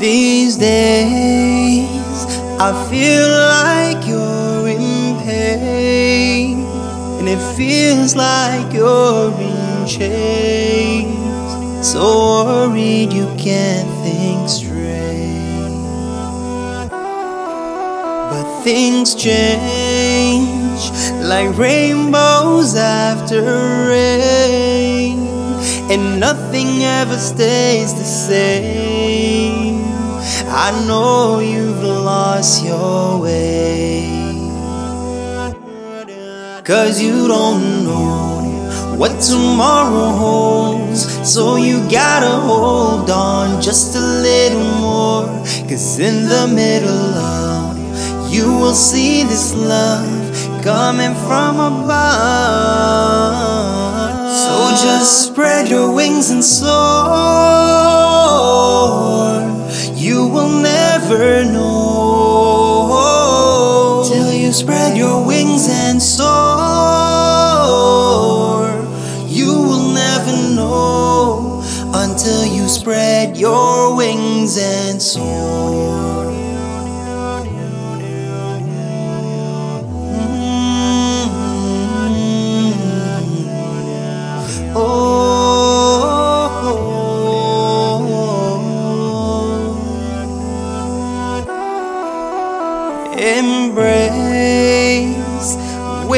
These days, I feel like you're in pain, and it feels like you're in chains. So worried you can't think straight. But things change like rainbows after rain, and nothing ever stays the same. I know you've lost your way. Cause you don't know what tomorrow holds. So you gotta hold on just a little more. Cause in the middle of you will see this love coming from above. So just spread your wings and soar. And soar. You will never know until you spread your wings and soar.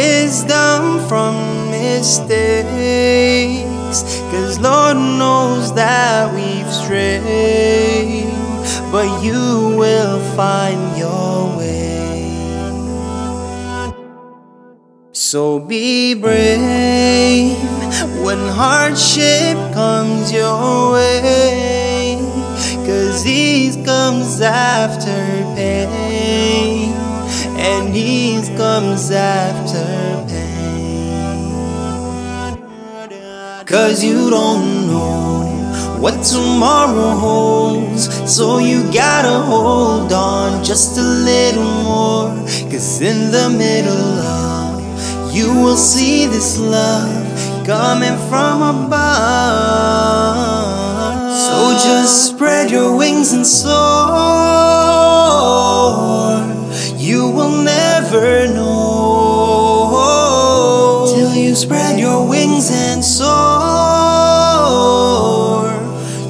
Wisdom from mistakes. Cause Lord knows that we've strayed, but you will find your way. So be brave when hardship comes your way. Cause ease comes after pain, and ease comes after pain. Cause you don't know what tomorrow holds, so you gotta hold on just a little more. Cause in the middle of you will see this love coming from above. So just spread your wings and soar. You will never know till you spread your wings and soar.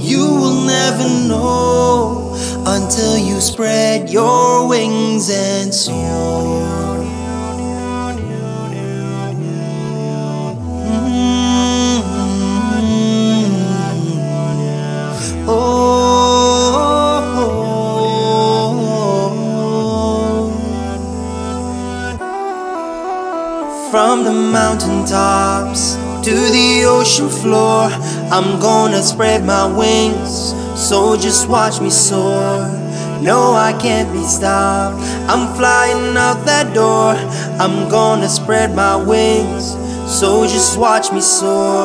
You will never know until you spread your wings and soar. From the mountaintops to the ocean floor, I'm gonna spread my wings. So just watch me soar. No, I can't be stopped. I'm flying out that door. I'm gonna spread my wings. So just watch me soar.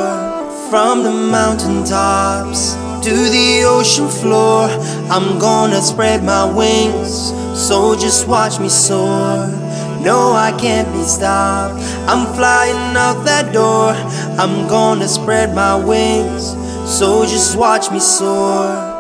From the mountaintops to the ocean floor, I'm gonna spread my wings. So just watch me soar. No, I can't be stopped. I'm flying out that door. I'm gonna spread my wings. So just watch me soar.